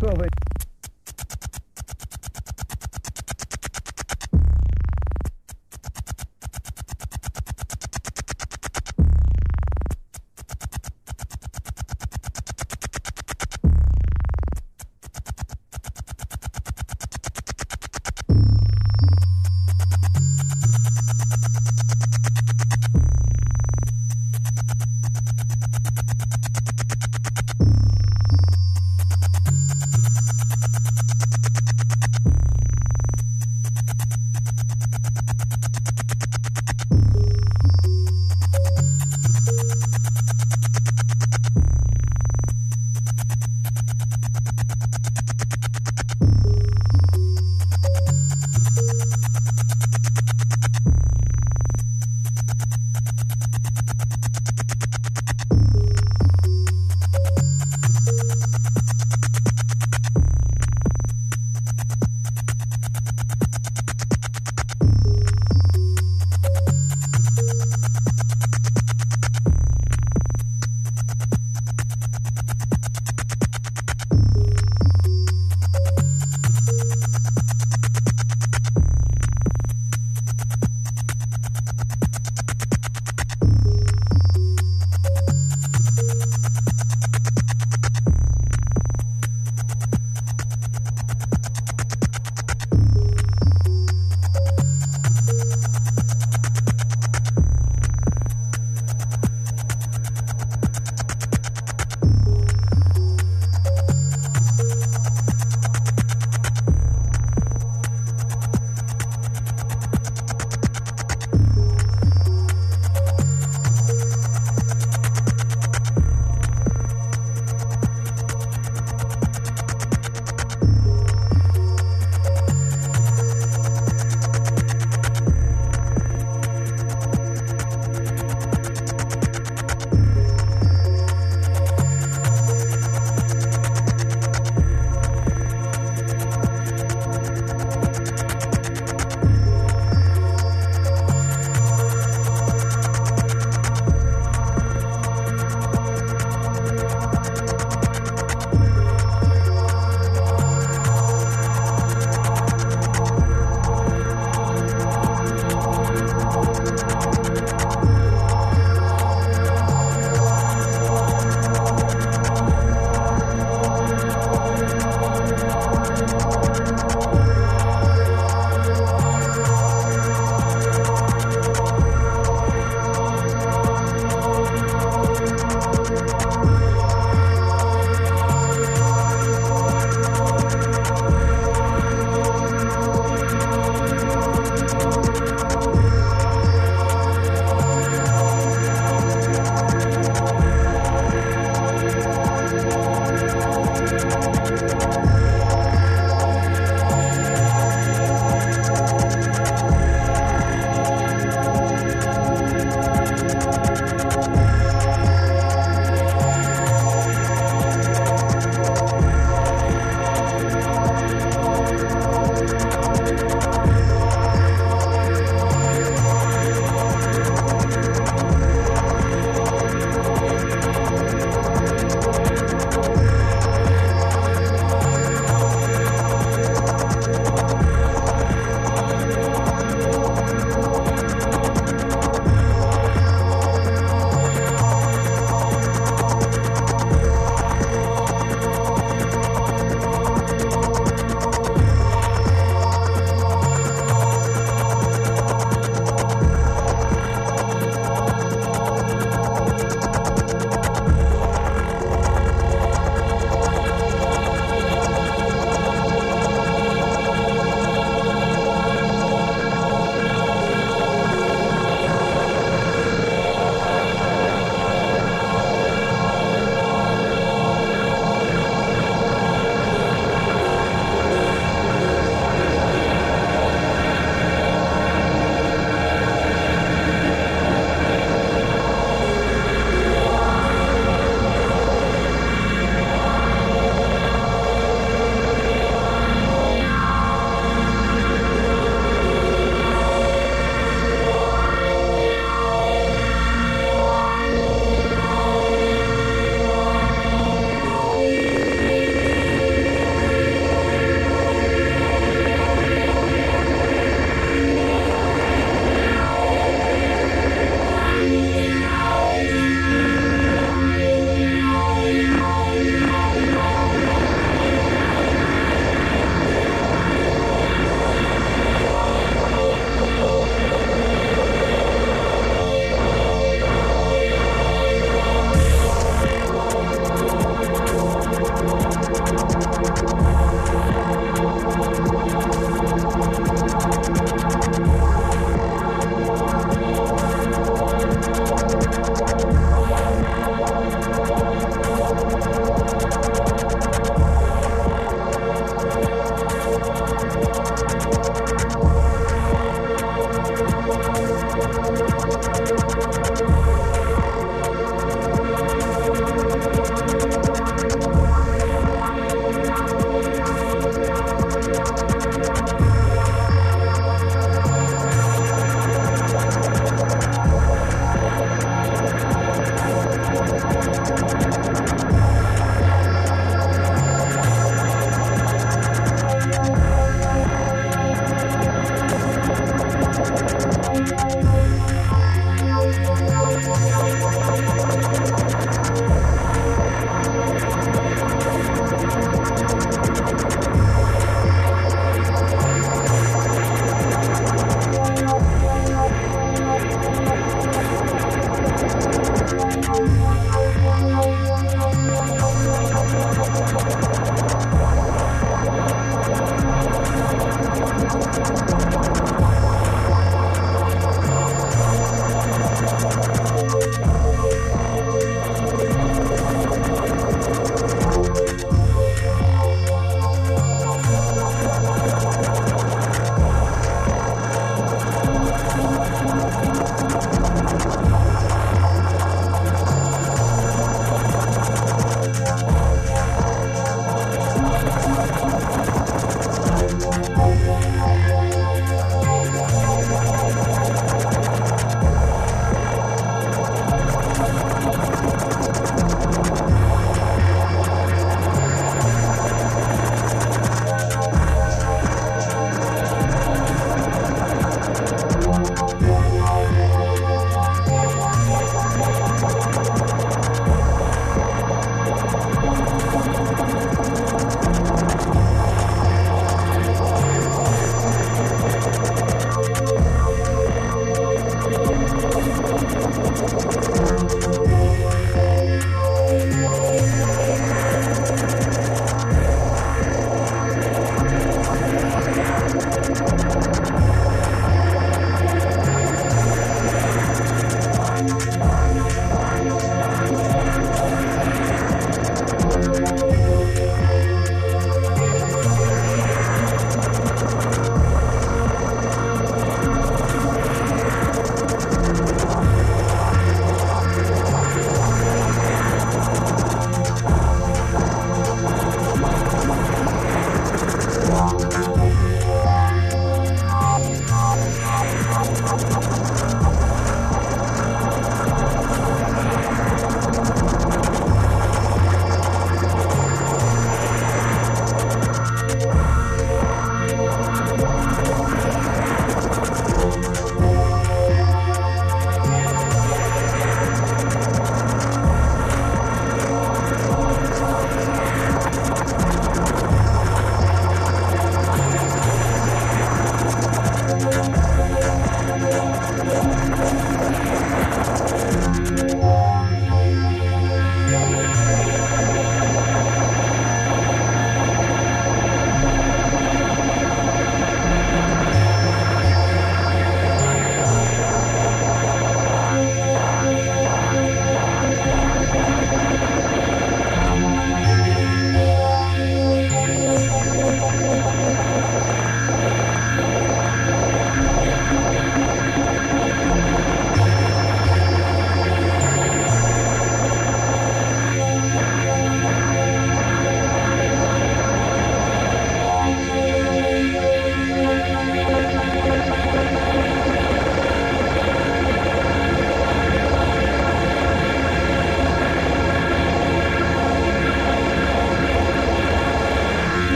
Perfect.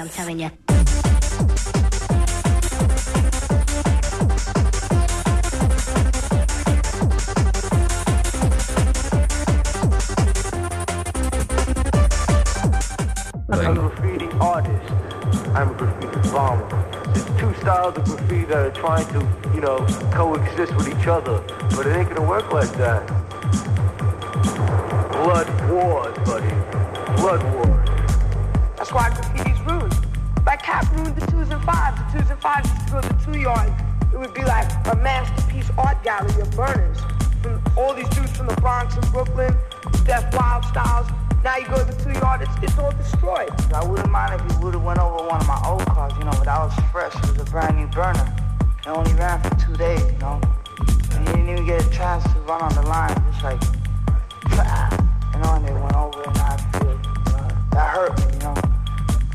I'm telling you. I'm a graffiti artist. I'm a graffiti bomber. There's two styles of graffiti that are trying to, you know, coexist with each other, but it ain't gonna work like that. Bronx and Brooklyn, Death Wild Styles. Now you go to the two yard, it's, it's all destroyed. I wouldn't mind if you would have went over one of my old cars, you know, but that was fresh. It was a brand new burner. It only ran for two days, you know. And you didn't even get a chance to run on the line. Just like, you know, and they went over and I feel, uh, that hurt me, you know.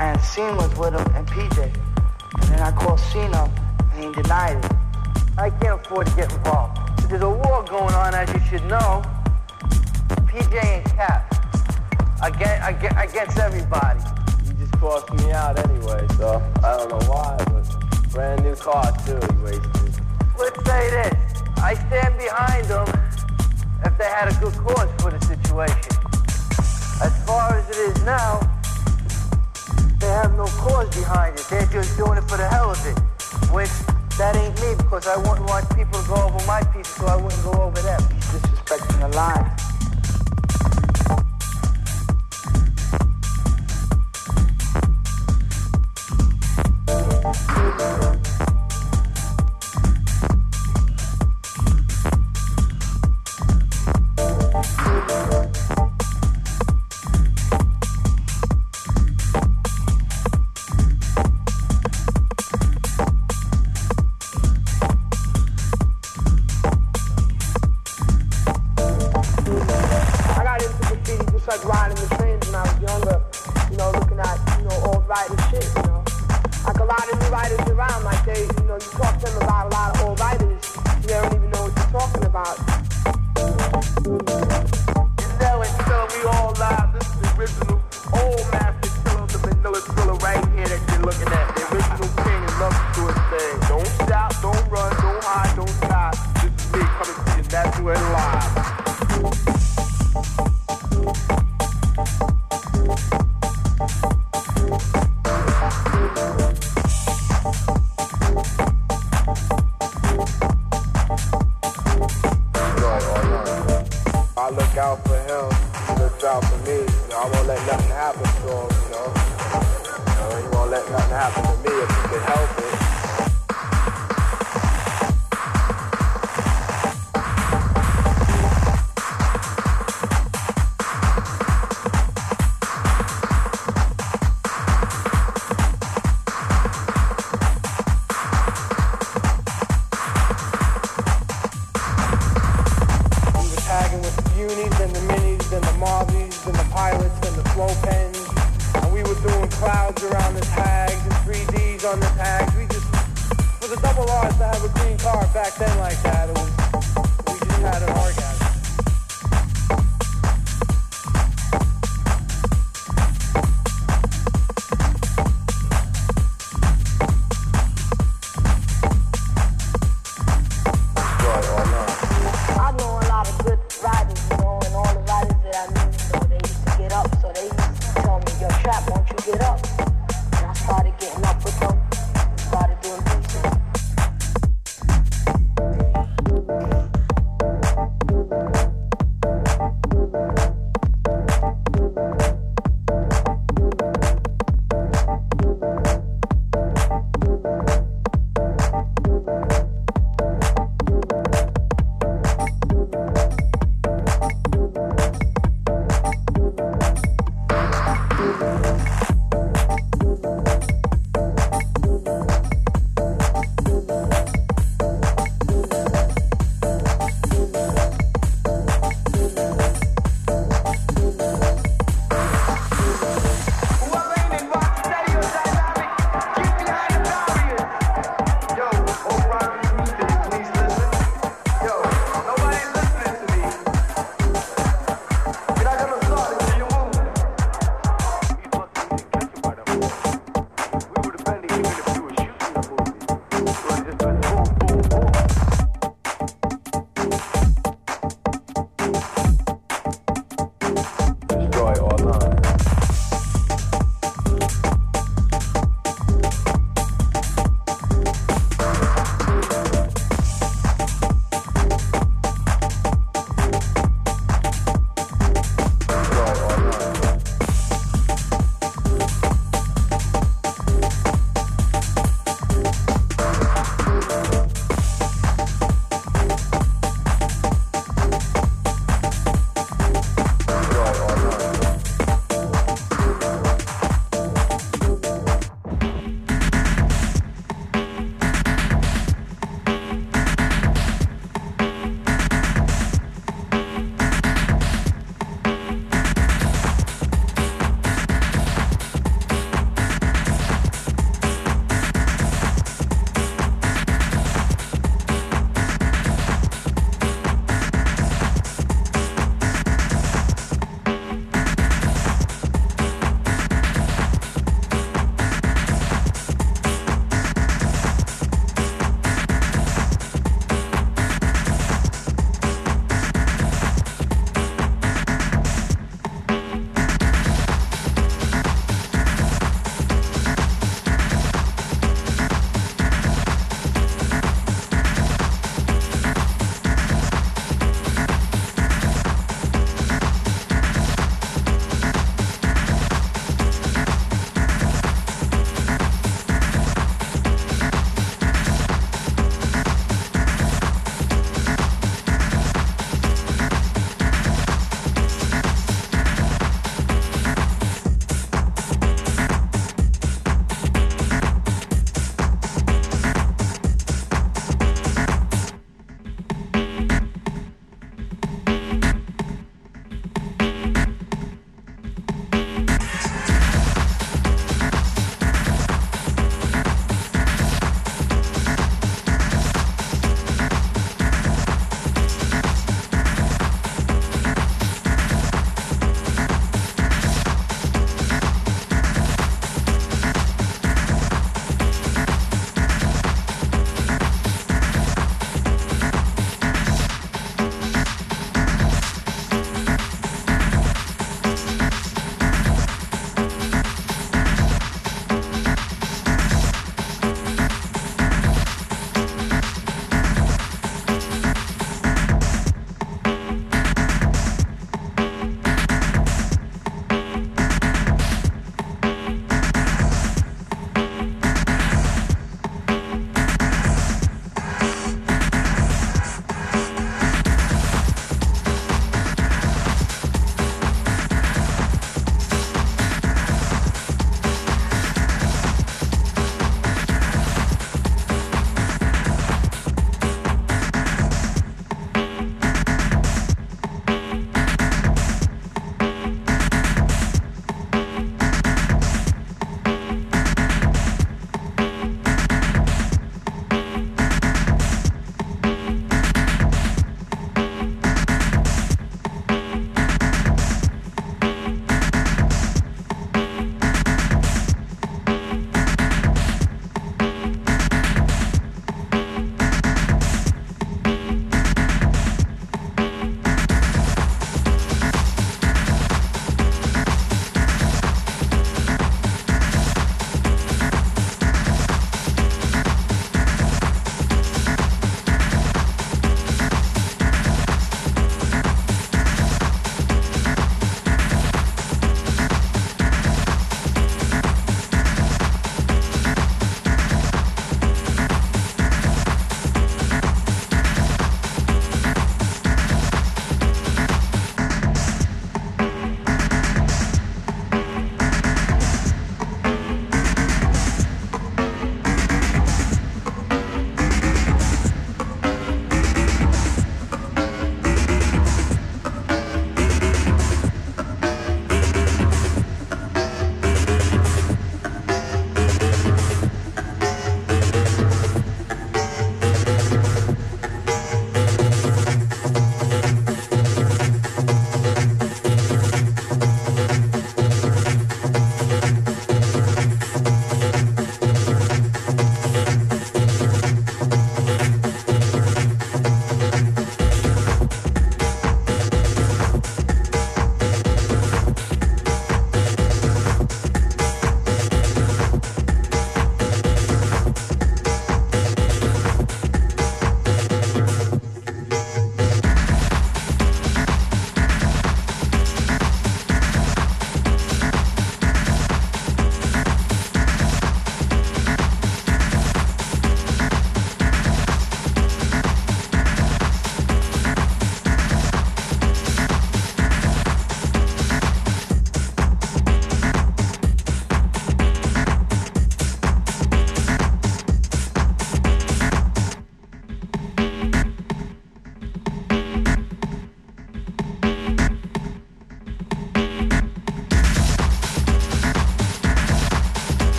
And Seen was with him and PJ. And then I called Seen and he denied it. I can't afford to get involved. There's a war going on, as you should know. PJ and Cap. Against, against everybody. You just crossed me out anyway, so I don't know why, but brand new car too, you wasted. Let's say this. I stand behind them if they had a good cause for the situation. As far as it is now, they have no cause behind it. They're just doing it for the hell of it. Which that ain't me because I wouldn't want people to go over my piece, so I wouldn't go over them. He's disrespecting the line. Like riding the trains when I was younger. You know, looking at, you know, old writers shit, you know. Like a lot of new writers around, like they, you know, you talk to them about a lot of old writers, they don't even know what you're talking about.